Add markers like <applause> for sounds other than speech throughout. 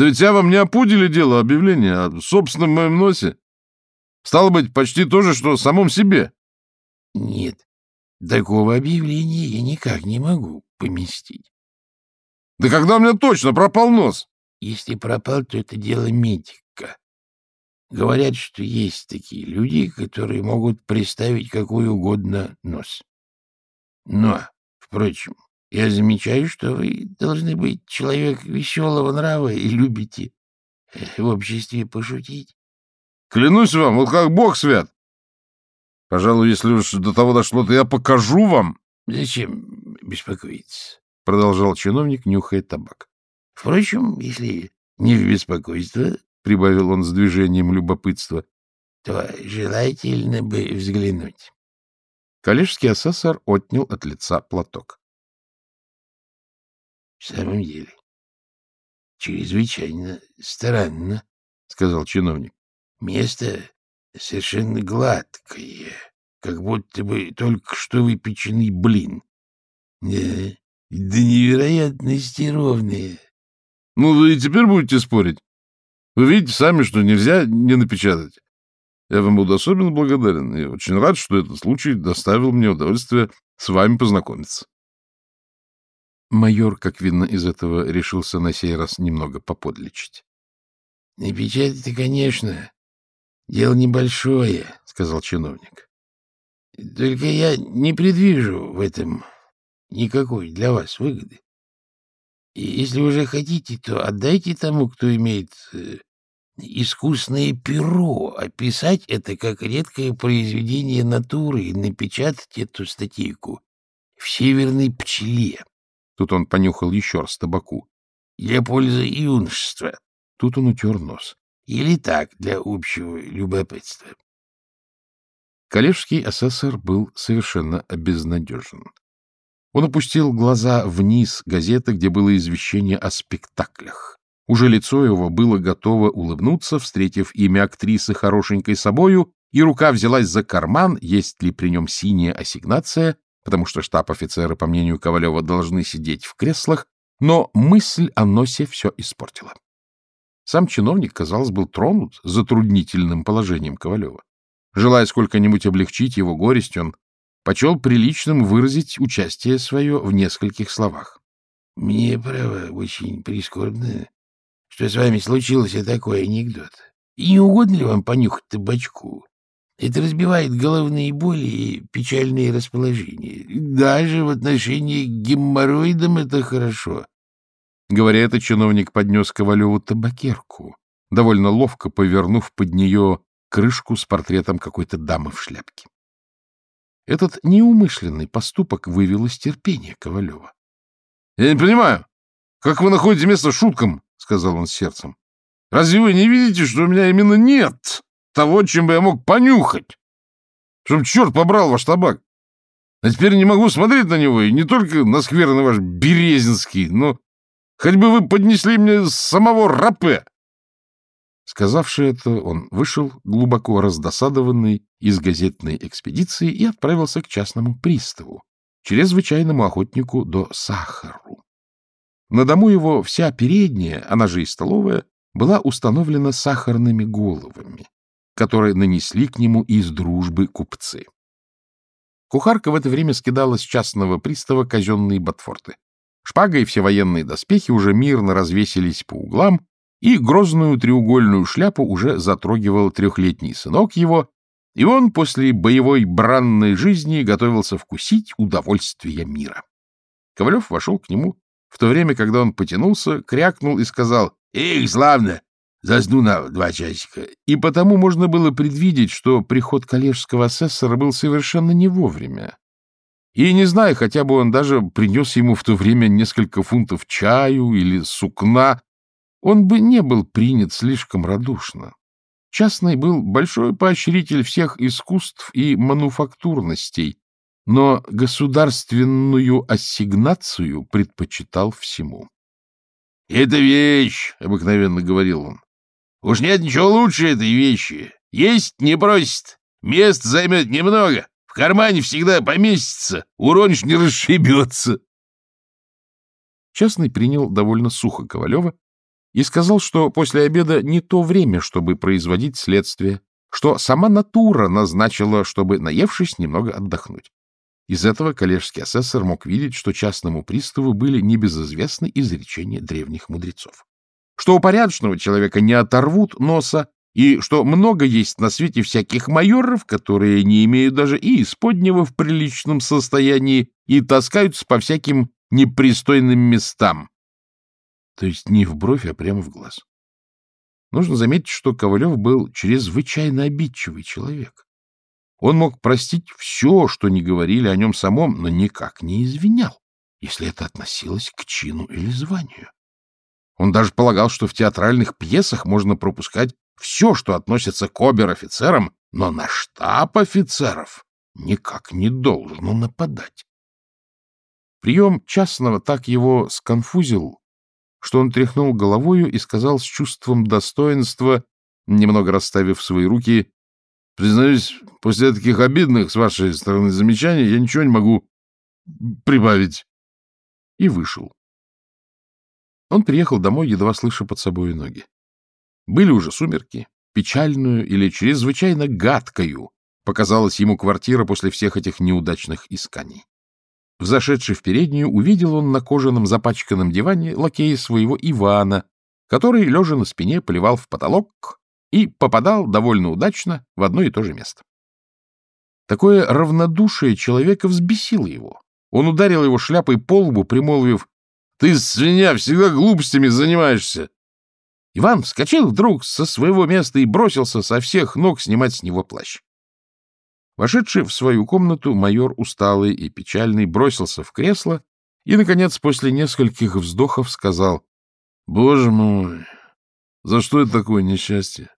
Да ведь я вам не о пуделе дело объявление, а в собственном моем носе. Стало быть, почти то же, что самом себе. — Нет, такого объявления я никак не могу поместить. — Да когда у меня точно пропал нос? — Если пропал, то это дело медика. Говорят, что есть такие люди, которые могут представить какой угодно нос. Но, впрочем, я замечаю, что вы должны быть человек веселого нрава и любите э, в обществе пошутить. Клянусь вам, вот как бог свят. Пожалуй, если уж до того дошло, то я покажу вам. — Зачем беспокоиться? — продолжал чиновник, нюхая табак. — Впрочем, если не в беспокойство, — прибавил он с движением любопытства, — то желательно бы взглянуть. Коллежский асессор отнял от лица платок. — В самом деле, чрезвычайно странно, — сказал чиновник. Место совершенно гладкое, как будто бы только что выпеченный блин. Да, до невероятности ровное. Ну, вы и теперь будете спорить. Вы видите сами, что нельзя не напечатать. Я вам буду особенно благодарен и очень рад, что этот случай доставил мне удовольствие с вами познакомиться. Майор, как видно из этого, решился на сей раз немного поподлечить. — Напечатать-то, конечно, Дело небольшое, — сказал чиновник. Только я не предвижу в этом никакой для вас выгоды. И если уже хотите, то отдайте тому, кто имеет э, искусное перо, описать это как редкое произведение натуры и напечатать эту статейку в «Северной пчеле». Тут он понюхал еще раз табаку. Для пользы юношества. Тут он утер нос. Или так, для общего любопытства? Коллежский асессор был совершенно обезнадежен. Он опустил глаза вниз газеты, где было извещение о спектаклях. Уже лицо его было готово улыбнуться, встретив имя актрисы хорошенькой собою, и рука взялась за карман, есть ли при нем синяя ассигнация, потому что штаб-офицеры, по мнению Ковалева, должны сидеть в креслах, но мысль о носе все испортила. Сам чиновник, казалось, был тронут затруднительным положением Ковалева. Желая сколько-нибудь облегчить его горесть, он почел приличным выразить участие свое в нескольких словах. — Мне, право, очень прискорбно, что с вами случился такой анекдот. И не угодно ли вам понюхать табачку? Это разбивает головные боли и печальные расположения. Даже в отношении к геморроидам это хорошо. Говоря это, чиновник поднес Ковалеву табакерку, довольно ловко повернув под нее крышку с портретом какой-то дамы в шляпке. Этот неумышленный поступок вывел из терпения Ковалева. — Я не понимаю, как вы находите место шуткам? — сказал он сердцем. — Разве вы не видите, что у меня именно нет того, чем бы я мог понюхать? Чтоб черт побрал ваш табак. А теперь не могу смотреть на него, и не только на скверный ваш Березинский, но Хоть бы вы поднесли мне самого рапе!» Сказавши это, он вышел, глубоко раздосадованный из газетной экспедиции, и отправился к частному приставу, чрезвычайному охотнику до сахару. На дому его вся передняя, она же и столовая, была установлена сахарными головами, которые нанесли к нему из дружбы купцы. Кухарка в это время скидала с частного пристава казенные ботфорты. Шпага и все военные доспехи уже мирно развесились по углам, и грозную треугольную шляпу уже затрогивал трехлетний сынок его, и он после боевой бранной жизни готовился вкусить удовольствие мира. Ковалев вошел к нему в то время, когда он потянулся, крякнул и сказал «Эх, славно! Засну на два часика». И потому можно было предвидеть, что приход коллежского асессора был совершенно не вовремя. И не знаю, хотя бы он даже принес ему в то время несколько фунтов чаю или сукна, он бы не был принят слишком радушно. Частный был большой поощритель всех искусств и мануфактурностей, но государственную ассигнацию предпочитал всему. — Это вещь, — обыкновенно говорил он. — Уж нет ничего лучше этой вещи. Есть не просит, мест займет немного, в кармане всегда поместится, уронишь не расшибется. Частный принял довольно сухо Ковалева и сказал, что после обеда не то время, чтобы производить следствие, что сама натура назначила, чтобы, наевшись, немного отдохнуть. Из этого коллежский асессор мог видеть, что частному приставу были небезызвестны изречения древних мудрецов. Что у порядочного человека не оторвут носа, и что много есть на свете всяких майоров, которые не имеют даже и исподнего в приличном состоянии и таскаются по всяким непристойным местам. То есть не в бровь, а прямо в глаз. Нужно заметить, что Ковалев был чрезвычайно обидчивый человек. Он мог простить все, что не говорили о нем самом, но никак не извинял, если это относилось к чину или званию. Он даже полагал, что в театральных пьесах можно пропускать все, что относится к обер-офицерам, но на штаб офицеров никак не должно нападать. Прием частного так его сконфузил, что он тряхнул головою и сказал с чувством достоинства, немного расставив свои руки, «Признаюсь, после таких обидных с вашей стороны замечаний я ничего не могу прибавить». И вышел. Он приехал домой, едва слыша под собой ноги. Были уже сумерки, печальную или чрезвычайно гадкою показалась ему квартира после всех этих неудачных исканий. Взошедший в переднюю, увидел он на кожаном запачканном диване лакея своего Ивана, который, лежа на спине, поливал в потолок и попадал довольно удачно в одно и то же место. Такое равнодушие человека взбесило его. Он ударил его шляпой по лбу, примолвив, «Ты, свинья, всегда глупостями занимаешься!» Иван вскочил вдруг со своего места и бросился со всех ног снимать с него плащ. Вошедший в свою комнату, майор, усталый и печальный, бросился в кресло и, наконец, после нескольких вздохов сказал, «Боже мой, за что это такое несчастье?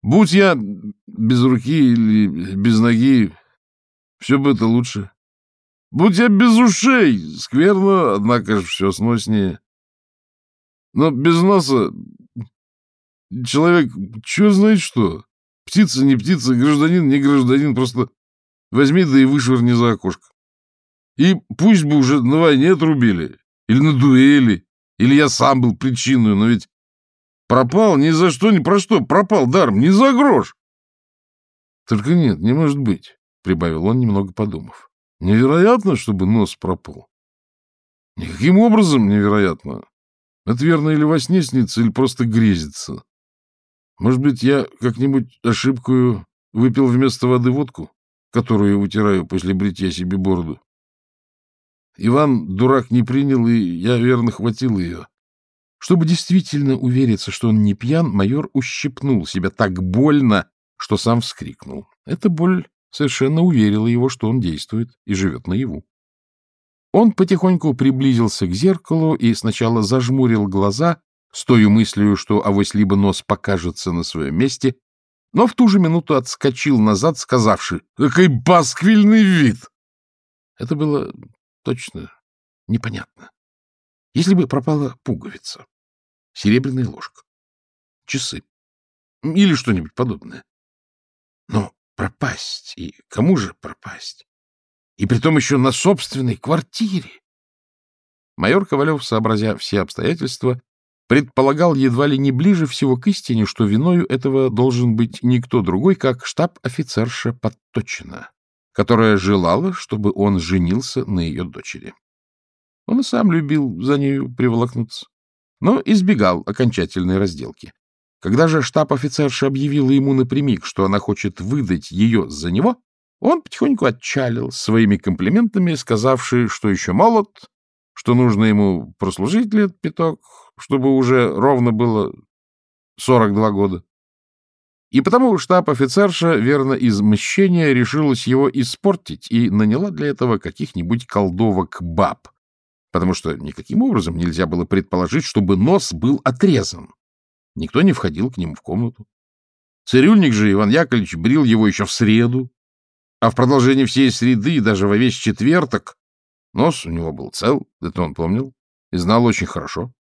Будь я без руки или без ноги, все бы это лучше. Будь я без ушей, скверно, однако же все сноснее. Но без носа человек, что знает что. Птица не птица, гражданин не гражданин, просто возьми да и вышвырни за окошко. И пусть бы уже на войне отрубили, или на дуэли, или я сам был причиной, но ведь пропал ни за что, ни про что, пропал даром, ни за грош. Только нет, не может быть, — прибавил он, немного подумав. Невероятно, чтобы нос пропал. Никаким образом невероятно. Это верно или во сне снится, или просто грезится. Может быть, я как-нибудь ошибкою выпил вместо воды водку, которую утираю после бритья себе бороду? Иван дурак не принял, и я верно хватил ее. Чтобы действительно увериться, что он не пьян, майор ущипнул себя так больно, что сам вскрикнул. Эта боль совершенно уверила его, что он действует и живет наяву. Он потихоньку приблизился к зеркалу и сначала зажмурил глаза, с той мыслью, что авось либо нос покажется на своем месте, но в ту же минуту отскочил назад, сказавши «Какой пасквильный вид!» Это было точно непонятно. Если бы пропала пуговица, серебряная ложка, часы или что-нибудь подобное. Но пропасть, и кому же пропасть? И притом еще на собственной квартире. Майор Ковалев, сообразя все обстоятельства, предполагал едва ли не ближе всего к истине, что виною этого должен быть никто другой, как штаб-офицерша Подточина, которая желала, чтобы он женился на ее дочери. Он и сам любил за нею приволокнуться, но избегал окончательной разделки. Когда же штаб-офицерша объявила ему напрямик, что она хочет выдать ее за него, он потихоньку отчалил своими комплиментами, сказавший, что еще молод, что нужно ему прослужить лет пяток, чтобы уже ровно было 42 года. И потому штаб-офицерша, верно из мщения, решилась его испортить и наняла для этого каких-нибудь колдовок баб, потому что никаким образом нельзя было предположить, чтобы нос был отрезан. Никто не входил к нему в комнату. Цирюльник же Иван Яковлевич брил его еще в среду, а в продолжении всей среды и даже во весь четверток нос у него был цел, это он помнил, и знал очень хорошо.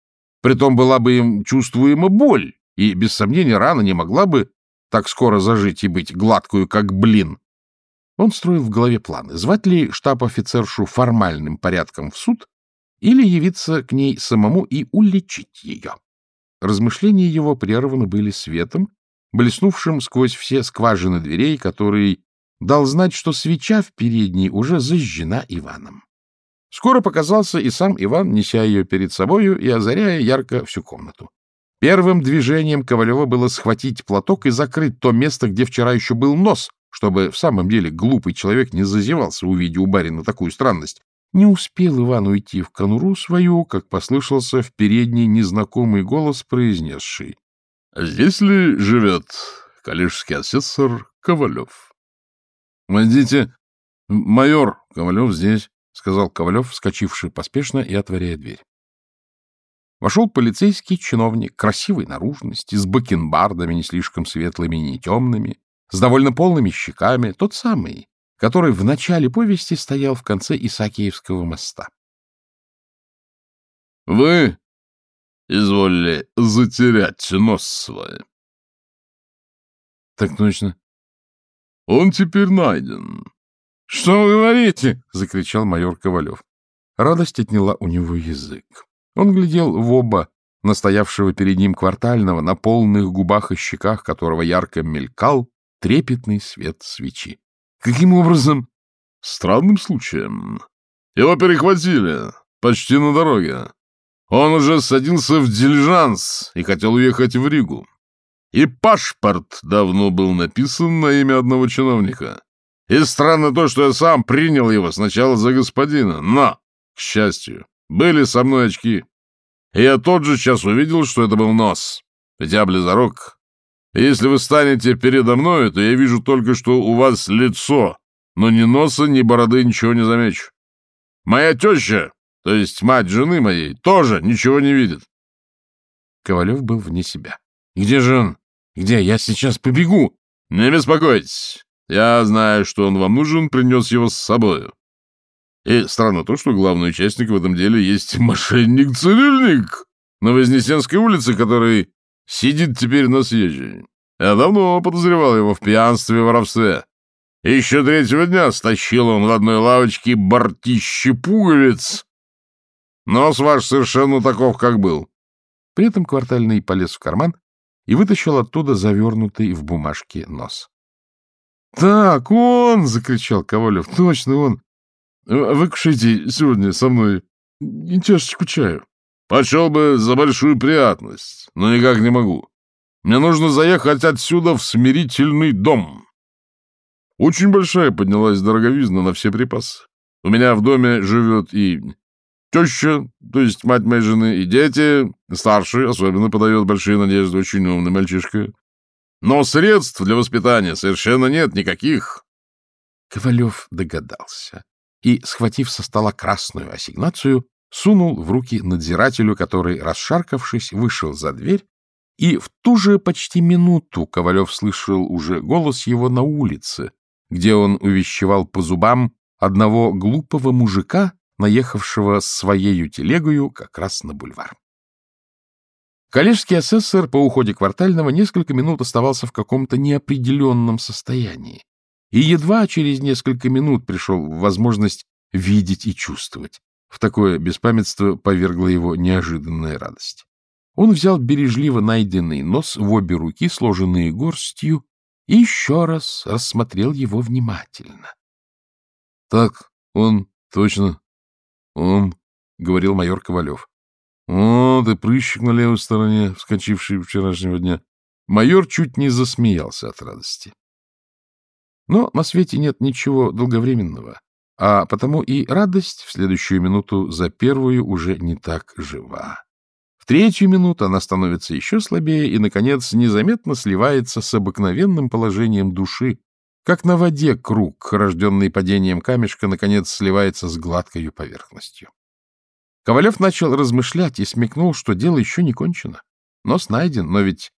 Притом была бы им чувствуема боль, и, без сомнения, рана не могла бы так скоро зажить и быть гладкую, как блин. Он строил в голове планы, звать ли штаб-офицершу формальным порядком в суд или явиться к ней самому и уличить ее. Размышления его прерваны были светом, блеснувшим сквозь все скважины дверей, который дал знать, что свеча в передней уже зажжена Иваном. Скоро показался и сам Иван, неся ее перед собою и озаряя ярко всю комнату. Первым движением Ковалева было схватить платок и закрыть то место, где вчера еще был нос, чтобы в самом деле глупый человек не зазевался, увидя у барина такую странность. Не успел Иван уйти в конуру свою, как послышался в передней незнакомый голос, произнесший. — Здесь ли живет коллежский асессор Ковалев? — Войдите. Майор Ковалев здесь, — сказал Ковалев, вскочивший поспешно и отворяя дверь. Вошел полицейский чиновник, красивой наружности, с бакенбардами не слишком светлыми и не темными, с довольно полными щеками, тот самый, который в начале повести стоял в конце Исаакиевского моста. — Вы изволили затерять нос свой. — Так точно. — Он теперь найден. — Что вы говорите? — закричал майор Ковалев. Радость отняла у него язык. Он глядел в оба настоявшего перед ним квартального, на полных губах и щеках которого ярко мелькал трепетный свет свечи. Каким образом? Странным случаем. Его перехватили почти на дороге. Он уже садился в дилижанс и хотел уехать в Ригу. И паспорт давно был написан на имя одного чиновника. И странно то, что я сам принял его сначала за господина. Но, к счастью, были со мной очки. И я тот же час увидел, что это был нос. Ведь я близорог. Если вы станете передо мной, то я вижу только, что у вас лицо, но ни носа, ни бороды ничего не замечу. Моя теща, то есть мать жены моей, тоже ничего не видит. Ковалев был вне себя. — Где же он? Где? Я сейчас побегу. — Не беспокойтесь. Я знаю, что он вам нужен, принес его с собою. И странно то, что главный участник в этом деле есть <laughs> мошенник-цивильник на Вознесенской улице, который Сидит теперь на съезде. Я давно подозревал его в пьянстве и воровстве. Еще третьего дня стащил он в одной лавочке бортище пуговиц. Нос ваш совершенно таков, как был. При этом квартальный полез в карман и вытащил оттуда завернутый в бумажке нос. — Так, он! — закричал Ковалев. — Точно он! Выкушайте сегодня со мной чашечку чаю. Почел бы за большую приятность, но никак не могу. Мне нужно заехать отсюда в смирительный дом. Очень большая поднялась дороговизна на все припасы. У меня в доме живет и теща, то есть мать моей жены, и дети, старший особенно подает большие надежды, очень умный мальчишка. Но средств для воспитания совершенно нет никаких. Ковалев догадался и, схватив со стола красную ассигнацию, сунул в руки надзирателю, который, расшаркавшись, вышел за дверь, и в ту же почти минуту Ковалев слышал уже голос его на улице, где он увещевал по зубам одного глупого мужика, наехавшего с своею телегою как раз на бульвар. Коллежский асессор по уходе квартального несколько минут оставался в каком-то неопределенном состоянии и едва через несколько минут пришел в возможность видеть и чувствовать. В такое беспамятство повергла его неожиданная радость. Он взял бережливо найденный нос в обе руки, сложенные горстью, и еще раз рассмотрел его внимательно. — Так, он точно, он, — говорил майор Ковалев. — О, ты прыщик на левой стороне, вскочивший вчерашнего дня. Майор чуть не засмеялся от радости. Но на свете нет ничего долговременного. А потому и радость в следующую минуту за первую уже не так жива. В третью минуту она становится еще слабее и, наконец, незаметно сливается с обыкновенным положением души, как на воде круг, рожденный падением камешка, наконец сливается с гладкой поверхностью. Ковалев начал размышлять и смекнул, что дело еще не кончено. Нос найден, но ведь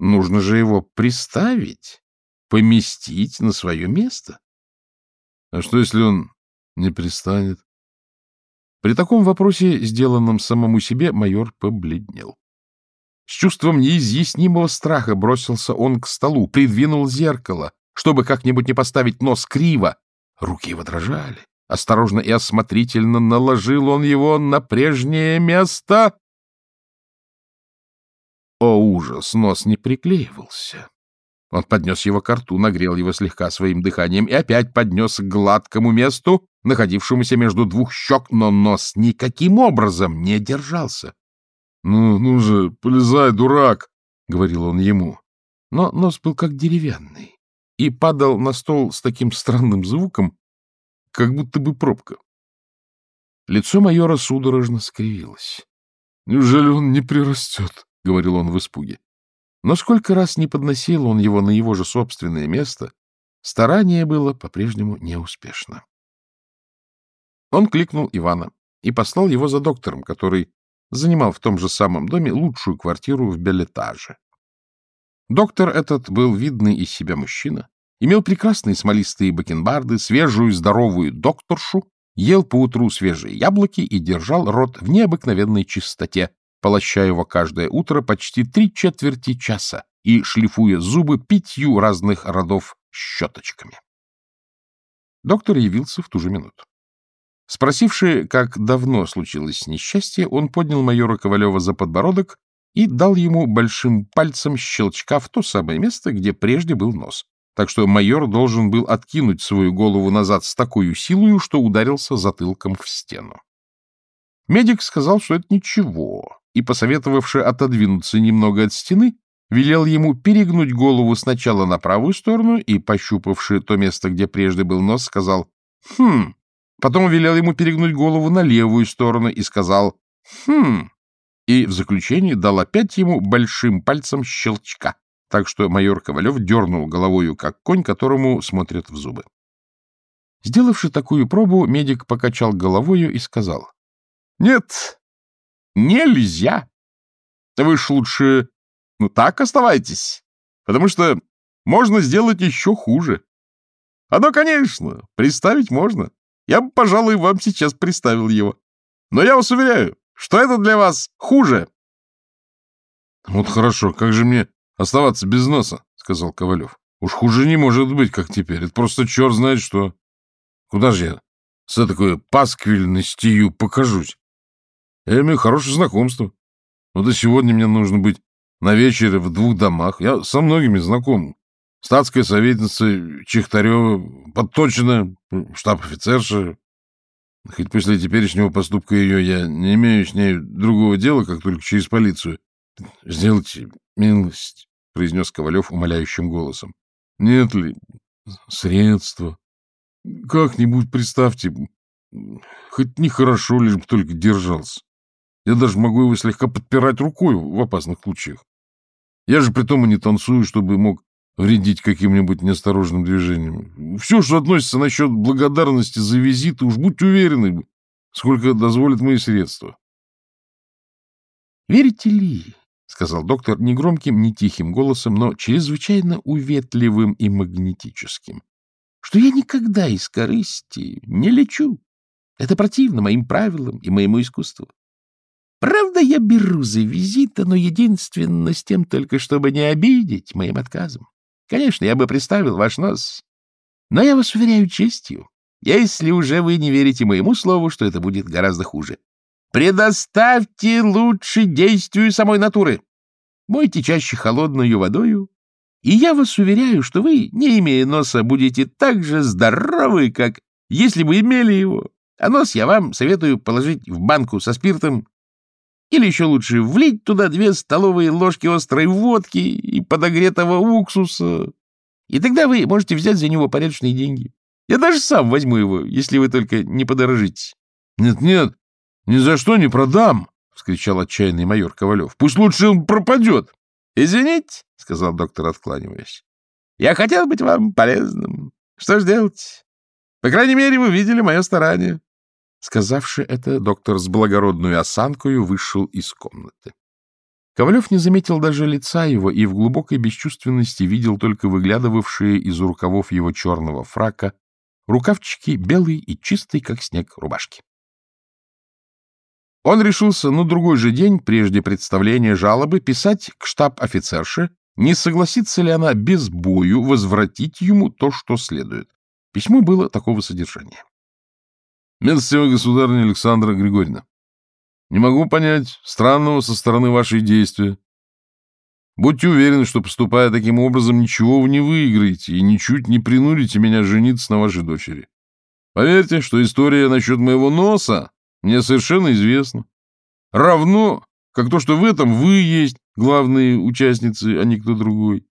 нужно же его приставить, поместить на свое место. А что, если он не пристанет? При таком вопросе, сделанном самому себе, майор побледнел. С чувством неизъяснимого страха бросился он к столу, придвинул зеркало, чтобы как-нибудь не поставить нос криво. Руки его дрожали. Осторожно и осмотрительно наложил он его на прежнее место о ужас, нос не приклеивался. Он поднес его к рту, нагрел его слегка своим дыханием и опять поднес к гладкому месту, находившемуся между двух щек, но нос никаким образом не держался. — Ну, ну же, полезай, дурак! — говорил он ему. Но нос был как деревянный и падал на стол с таким странным звуком, как будто бы пробка. Лицо майора судорожно скривилось. — Неужели он не прирастет? — говорил он в испуге. Но сколько раз не подносил он его на его же собственное место, старание было по-прежнему неуспешно. Он кликнул Ивана и послал его за доктором, который занимал в том же самом доме лучшую квартиру в Белетаже. Доктор этот был видный из себя мужчина, имел прекрасные смолистые бакенбарды, свежую здоровую докторшу, ел поутру свежие яблоки и держал рот в необыкновенной чистоте, полоща его каждое утро почти три четверти часа и шлифуя зубы пятью разных родов щеточками. Доктор явился в ту же минуту. Спросивший, как давно случилось несчастье, он поднял майора Ковалева за подбородок и дал ему большим пальцем щелчка в то самое место, где прежде был нос. Так что майор должен был откинуть свою голову назад с такой силой, что ударился затылком в стену. Медик сказал, что это ничего, и, посоветовавши отодвинуться немного от стены, велел ему перегнуть голову сначала на правую сторону и, пощупавши то место, где прежде был нос, сказал «Хм». Потом велел ему перегнуть голову на левую сторону и сказал «Хм». И в заключение дал опять ему большим пальцем щелчка, так что майор Ковалев дернул головою, как конь, которому смотрят в зубы. Сделавши такую пробу, медик покачал головою и сказал «Нет, Нельзя. Вы ж лучше, ну, так оставайтесь, потому что можно сделать еще хуже. Оно, конечно, представить можно. Я бы, пожалуй, вам сейчас представил его. Но я вас уверяю, что это для вас хуже. — Вот хорошо, как же мне оставаться без носа, — сказал Ковалев. — Уж хуже не может быть, как теперь. Это просто черт знает что. Куда же я с такой пасквильностью покажусь? Имею хорошее знакомство. Вот и сегодня мне нужно быть на вечере в двух домах. Я со многими знаком. Статская советница Чехтарева, Подточина, штаб-офицерша. Хоть после теперешнего поступка ее я не имею с ней другого дела, как только через полицию. — Сделайте милость, — произнес Ковалев умоляющим голосом. — Нет ли средства? Как-нибудь представьте, хоть нехорошо, лишь бы только держался. Я даже могу его слегка подпирать рукой в опасных случаях. Я же при том и не танцую, чтобы мог вредить каким-нибудь неосторожным движением. Все, что относится насчет благодарности за визиты, уж будьте уверены, сколько дозволят мои средства. — Верите ли, — сказал доктор негромким, не тихим голосом, но чрезвычайно уветливым и магнетическим, — что я никогда из корысти не лечу. Это противно моим правилам и моему искусству. Правда, я беру за визита, но единственно с тем только, чтобы не обидеть моим отказом. Конечно, я бы представил ваш нос, но я вас уверяю честью, если уже вы не верите моему слову, что это будет гораздо хуже. Предоставьте лучше действию самой натуры. Мойте чаще холодную водою, и я вас уверяю, что вы, не имея носа, будете так же здоровы, как если бы имели его. А нос я вам советую положить в банку со спиртом или еще лучше влить туда две столовые ложки острой водки и подогретого уксуса. И тогда вы можете взять за него порядочные деньги. Я даже сам возьму его, если вы только не подорожите. Нет, — Нет-нет, ни за что не продам, — вскричал отчаянный майор Ковалев. — Пусть лучше он пропадет. — Извините, — сказал доктор, откланиваясь. — Я хотел быть вам полезным. Что ж делать? По крайней мере, вы видели мое старание. Сказавши это, доктор с благородной осанкою вышел из комнаты. Ковалев не заметил даже лица его и в глубокой бесчувственности видел только выглядывавшие из рукавов его черного фрака рукавчики белые и чистые, как снег, рубашки. Он решился на другой же день, прежде представления жалобы, писать к штаб-офицерше, не согласится ли она без бою возвратить ему то, что следует. Письмо было такого содержания. Милостивая государыня Александра Григорьевна, не могу понять странного со стороны вашей действия. Будьте уверены, что, поступая таким образом, ничего вы не выиграете и ничуть не принудите меня жениться на вашей дочери. Поверьте, что история насчет моего носа мне совершенно известна. Равно, как то, что в этом вы есть главные участницы, а не кто другой.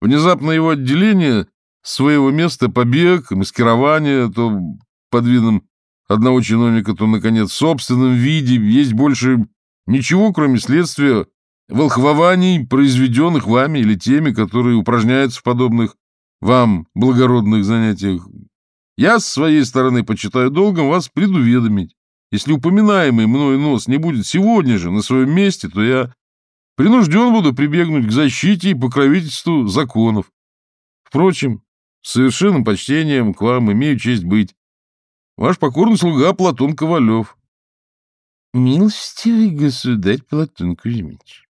Внезапно его отделение своего места, побег, маскирование, то под видом одного чиновника, то, наконец, в собственном виде, есть больше ничего, кроме следствия волхвований, произведенных вами или теми, которые упражняются в подобных вам благородных занятиях. Я, с своей стороны, почитаю долгом вас предуведомить. Если упоминаемый мной нос не будет сегодня же на своем месте, то я принужден буду прибегнуть к защите и покровительству законов. Впрочем, с совершенным почтением к вам имею честь быть. Ваш покорный слуга Платон Ковалев. Милостивый государь Платон Кузьмич,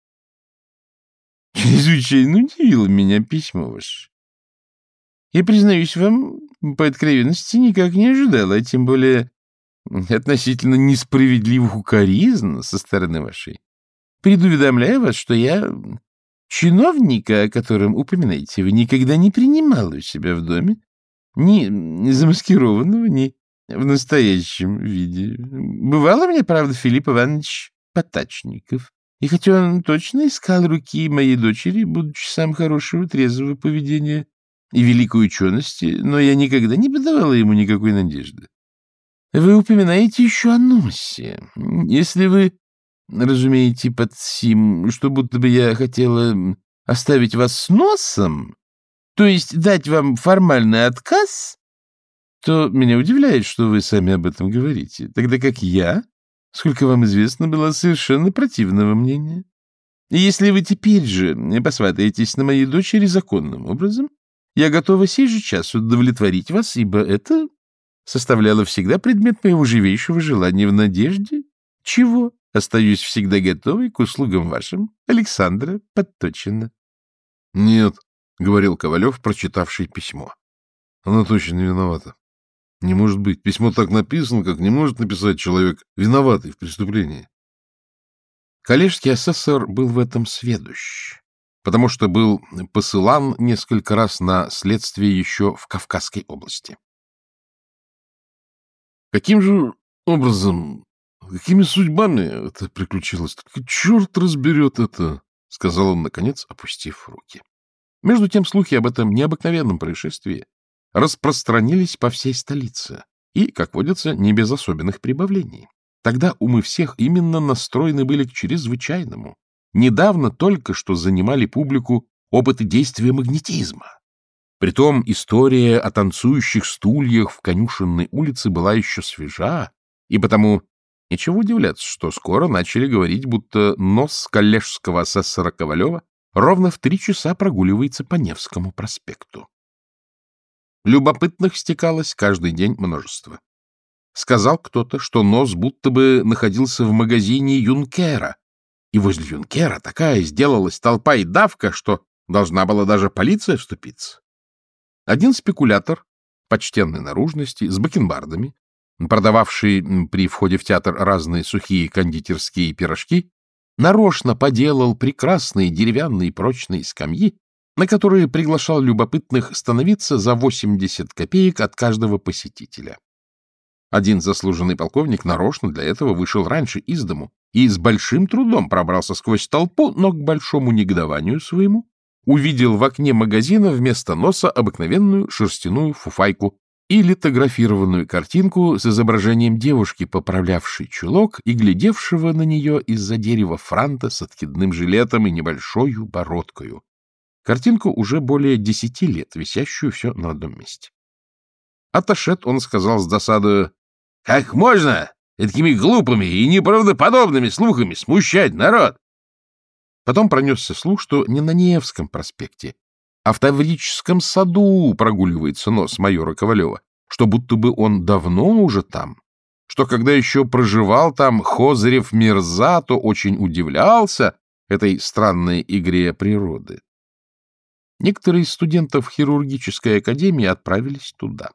чрезвычайно удивило меня письмо ваше. Я, признаюсь вам, по откровенности никак не ожидал, а тем более относительно несправедливых укоризн со стороны вашей. Предуведомляю вас, что я чиновника, о котором упоминаете, вы никогда не принимал у себя в доме, ни замаскированного, ни в настоящем виде. Бывало мне, правда, Филипп Иванович Потачников. И хотя он точно искал руки моей дочери, будучи сам хорошего, трезвого поведения и великой учености, но я никогда не подавала ему никакой надежды. Вы упоминаете еще о носе. Если вы разумеете под сим, что будто бы я хотела оставить вас с носом, то есть дать вам формальный отказ, то меня удивляет, что вы сами об этом говорите, тогда как я, сколько вам известно, была совершенно противного мнения. И если вы теперь же посватаетесь на моей дочери законным образом, я готова сей же час удовлетворить вас, ибо это составляло всегда предмет моего живейшего желания в надежде. Чего? Остаюсь всегда готовой к услугам вашим, Александра Подточина. — Нет, — говорил Ковалев, прочитавший письмо. — Она точно виновата. Не может быть. Письмо так написано, как не может написать человек, виноватый в преступлении. Коллежский асессор был в этом сведущ, потому что был посылан несколько раз на следствие еще в Кавказской области. Каким же образом, какими судьбами это приключилось? Только черт разберет это, — сказал он, наконец, опустив руки. Между тем слухи об этом необыкновенном происшествии распространились по всей столице и, как водится, не без особенных прибавлений. Тогда умы всех именно настроены были к чрезвычайному. Недавно только что занимали публику опыты действия магнетизма. Притом история о танцующих стульях в конюшенной улице была еще свежа, и потому ничего удивляться, что скоро начали говорить, будто нос коллежского асессора Ковалева ровно в три часа прогуливается по Невскому проспекту. Любопытных стекалось каждый день множество. Сказал кто-то, что нос будто бы находился в магазине Юнкера, и возле Юнкера такая сделалась толпа и давка, что должна была даже полиция вступиться. Один спекулятор, почтенной наружности, с бакенбардами, продававший при входе в театр разные сухие кондитерские пирожки, нарочно поделал прекрасные деревянные прочные скамьи, на которые приглашал любопытных становиться за 80 копеек от каждого посетителя. Один заслуженный полковник нарочно для этого вышел раньше из дому и с большим трудом пробрался сквозь толпу, но к большому негодованию своему увидел в окне магазина вместо носа обыкновенную шерстяную фуфайку и литографированную картинку с изображением девушки, поправлявшей чулок и глядевшего на нее из-за дерева франта с откидным жилетом и небольшой бородкою. Картинку уже более десяти лет, висящую все на одном месте. Аташет он сказал с досадою, «Как можно такими глупыми и неправдоподобными слухами смущать народ?» Потом пронесся слух, что не на Невском проспекте, а в Таврическом саду прогуливается нос майора Ковалева, что будто бы он давно уже там, что когда еще проживал там Хозарев Мирза, то очень удивлялся этой странной игре природы. Некоторые из студентов хирургической академии отправились туда.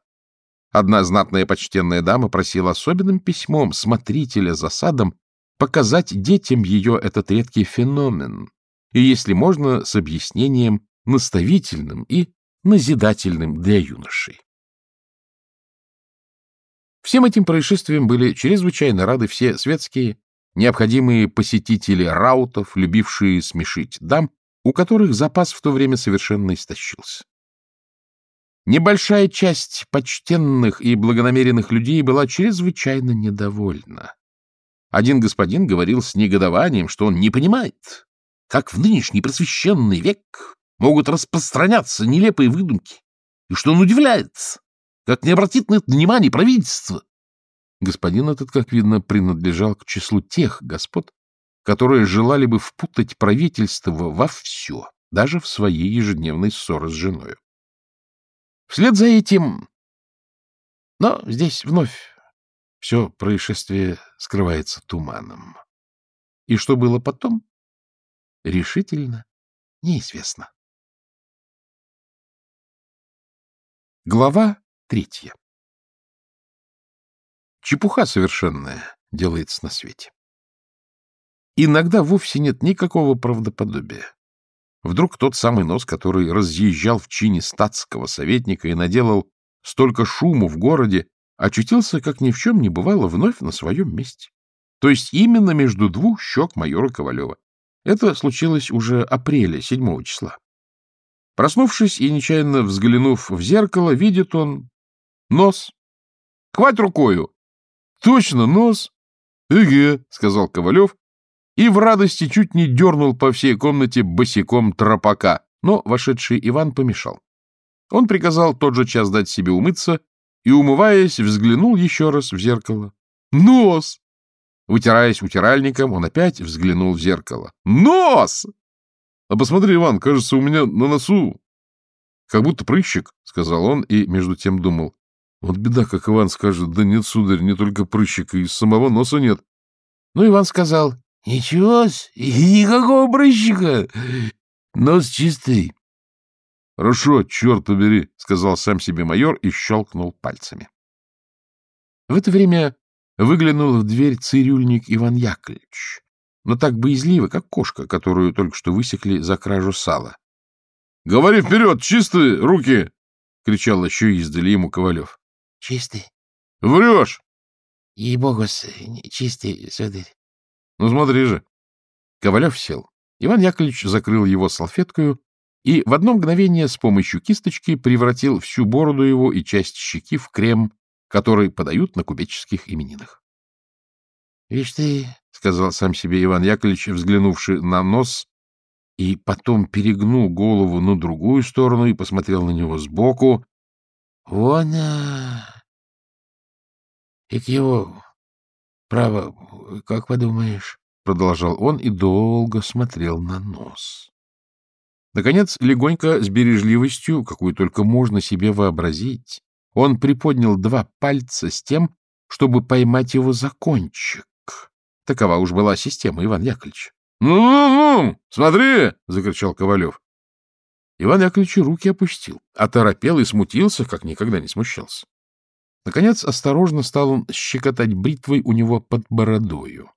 Одна знатная почтенная дама просила особенным письмом смотрителя за садом показать детям ее этот редкий феномен, и, если можно, с объяснением наставительным и назидательным для юношей. Всем этим происшествиям были чрезвычайно рады все светские, необходимые посетители раутов, любившие смешить дам, у которых запас в то время совершенно истощился. Небольшая часть почтенных и благонамеренных людей была чрезвычайно недовольна. Один господин говорил с негодованием, что он не понимает, как в нынешний просвещенный век могут распространяться нелепые выдумки, и что он удивляется, как не обратит на это внимание правительство. Господин этот, как видно, принадлежал к числу тех господ, которые желали бы впутать правительство во все, даже в свои ежедневные ссоры с женой. Вслед за этим... Но здесь вновь все происшествие скрывается туманом. И что было потом, решительно неизвестно. Глава третья. Чепуха совершенная делается на свете. Иногда вовсе нет никакого правдоподобия. Вдруг тот самый нос, который разъезжал в чине статского советника и наделал столько шуму в городе, очутился, как ни в чем не бывало, вновь на своем месте. То есть именно между двух щек майора Ковалева. Это случилось уже апреля, 7 числа. Проснувшись и нечаянно взглянув в зеркало, видит он нос. «Хвать рукою!» «Точно, нос!» «Эге», — сказал Ковалев и в радости чуть не дернул по всей комнате босиком тропака, но вошедший Иван помешал. Он приказал тот же час дать себе умыться и, умываясь, взглянул еще раз в зеркало. «Нос!» Вытираясь утиральником, он опять взглянул в зеркало. «Нос!» «А посмотри, Иван, кажется, у меня на носу как будто прыщик», — сказал он и между тем думал. «Вот беда, как Иван скажет, да нет, сударь, не только прыщика, и самого носа нет». Ну, Иван сказал, — Ничего, никакого прыщика. Нос чистый. — Хорошо, черт побери, — сказал сам себе майор и щелкнул пальцами. В это время выглянул в дверь цирюльник Иван Яковлевич, но так боязливо, как кошка, которую только что высекли за кражу сала. — Говори вперед, чистые руки! — кричал еще издали ему Ковалев. — Чистый. — Врешь! — Ей-богу, чистый, сударь. Ну, смотри же. Ковалев сел. Иван Яковлевич закрыл его салфеткою и в одно мгновение с помощью кисточки превратил всю бороду его и часть щеки в крем, который подают на кубеческих именинах. — Видишь ты, — сказал сам себе Иван Яковлевич, взглянувший на нос, и потом перегнул голову на другую сторону и посмотрел на него сбоку. — Вон, а... и к его Право, как подумаешь? — продолжал он и долго смотрел на нос. Наконец, легонько, с бережливостью, какую только можно себе вообразить, он приподнял два пальца с тем, чтобы поймать его за кончик. Такова уж была система, Иван Яковлевич. «Ну-ну-ну! Смотри!» — закричал Ковалев. Иван Яковлевич руки опустил, оторопел и смутился, как никогда не смущался. Наконец, осторожно стал он щекотать бритвой у него под бородою.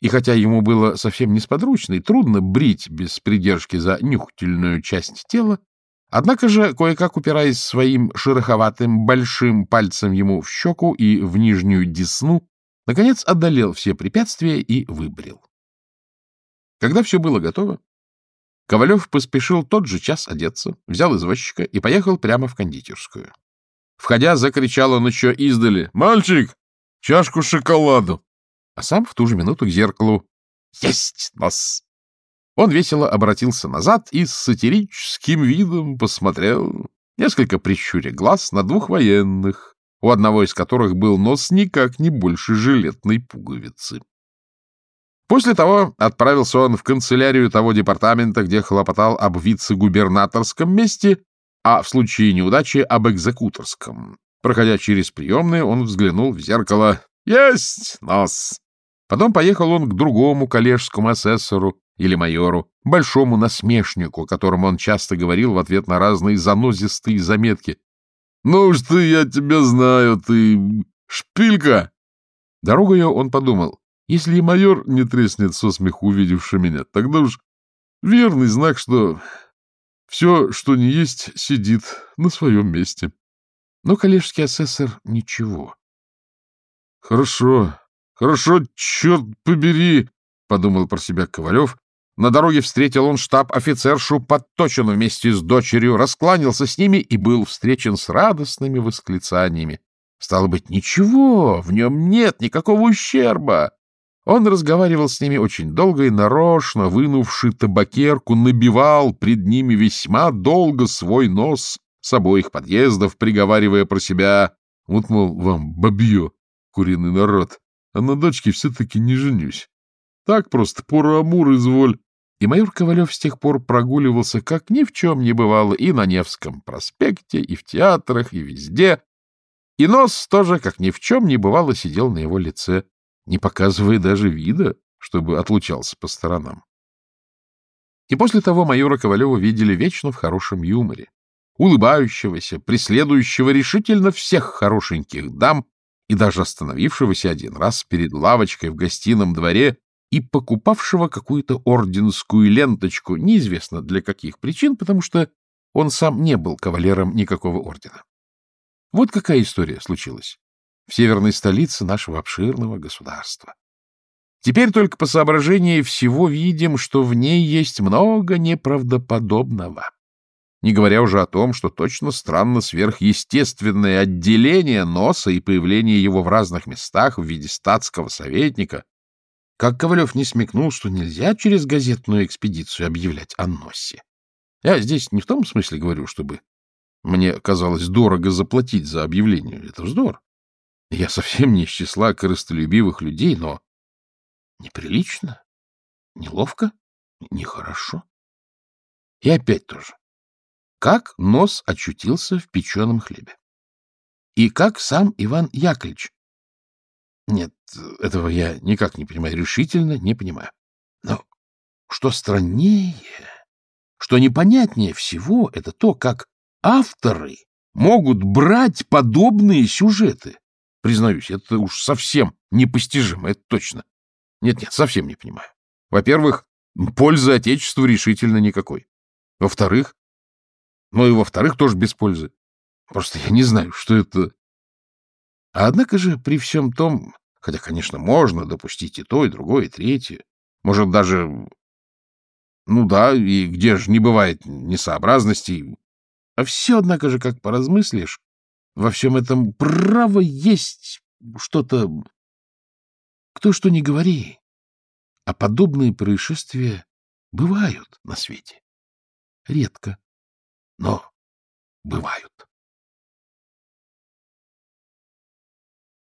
И хотя ему было совсем несподручно и трудно брить без придержки за нюхательную часть тела, однако же, кое-как упираясь своим шероховатым большим пальцем ему в щеку и в нижнюю десну, наконец одолел все препятствия и выбрил. Когда все было готово, Ковалев поспешил тот же час одеться, взял извозчика и поехал прямо в кондитерскую. Входя, закричал он еще издали. «Мальчик, чашку шоколаду!» А сам в ту же минуту к зеркалу. «Есть нас!» Он весело обратился назад и с сатирическим видом посмотрел, несколько прищуря глаз, на двух военных, у одного из которых был нос никак не больше жилетной пуговицы. После того отправился он в канцелярию того департамента, где хлопотал об вице-губернаторском месте а в случае неудачи об экзекуторском. Проходя через приемные, он взглянул в зеркало. «Есть нос!» Потом поехал он к другому коллежскому асессору или майору, большому насмешнику, которому он часто говорил в ответ на разные занозистые заметки. «Ну уж ты, я тебя знаю, ты шпилька!» Дорогою он подумал, если и майор не треснет со смеху, увидевши меня, тогда уж Верный знак, что все, что не есть, сидит на своем месте. Но коллежский асессор ничего. — Хорошо, хорошо, черт побери, — подумал про себя Ковалев. На дороге встретил он штаб-офицершу Подточину вместе с дочерью, раскланялся с ними и был встречен с радостными восклицаниями. Стало быть, ничего, в нем нет никакого ущерба. Он разговаривал с ними очень долго и нарочно, вынувши табакерку, набивал пред ними весьма долго свой нос с обоих подъездов, приговаривая про себя «Вот, мол, вам бабье, куриный народ, а на дочке все-таки не женюсь. Так просто, пора-амур, изволь». И майор Ковалев с тех пор прогуливался, как ни в чем не бывало, и на Невском проспекте, и в театрах, и везде. И нос тоже, как ни в чем не бывало, сидел на его лице, не показывая даже вида, чтобы отлучался по сторонам. И после того майора Ковалева видели вечно в хорошем юморе, улыбающегося, преследующего решительно всех хорошеньких дам и даже остановившегося один раз перед лавочкой в гостином дворе и покупавшего какую-то орденскую ленточку, неизвестно для каких причин, потому что он сам не был кавалером никакого ордена. Вот какая история случилась в северной столице нашего обширного государства. Теперь только по соображении всего видим, что в ней есть много неправдоподобного. Не говоря уже о том, что точно странно сверхъестественное отделение носа и появление его в разных местах в виде статского советника. Как Ковалев не смекнул, что нельзя через газетную экспедицию объявлять о носе. Я здесь не в том смысле говорю, чтобы мне казалось дорого заплатить за объявление. Это вздор. Я совсем не из числа корыстолюбивых людей, но неприлично, неловко, нехорошо. И опять тоже. Как нос очутился в печеном хлебе? И как сам Иван Яковлевич? Нет, этого я никак не понимаю, решительно не понимаю. Но что страннее, что непонятнее всего, это то, как авторы могут брать подобные сюжеты. Признаюсь, это уж совсем непостижимо, это точно. Нет-нет, совсем не понимаю. Во-первых, пользы Отечеству решительно никакой. Во-вторых, ну и во-вторых, тоже без пользы. Просто я не знаю, что это... А однако же при всем том, хотя, конечно, можно допустить и то, и другое, и третье, может, даже... Ну да, и где же не бывает несообразностей. А все, однако же, как поразмыслишь, во всем этом право есть что-то... Кто что ни говори, а подобные происшествия бывают на свете. Редко, но бывают.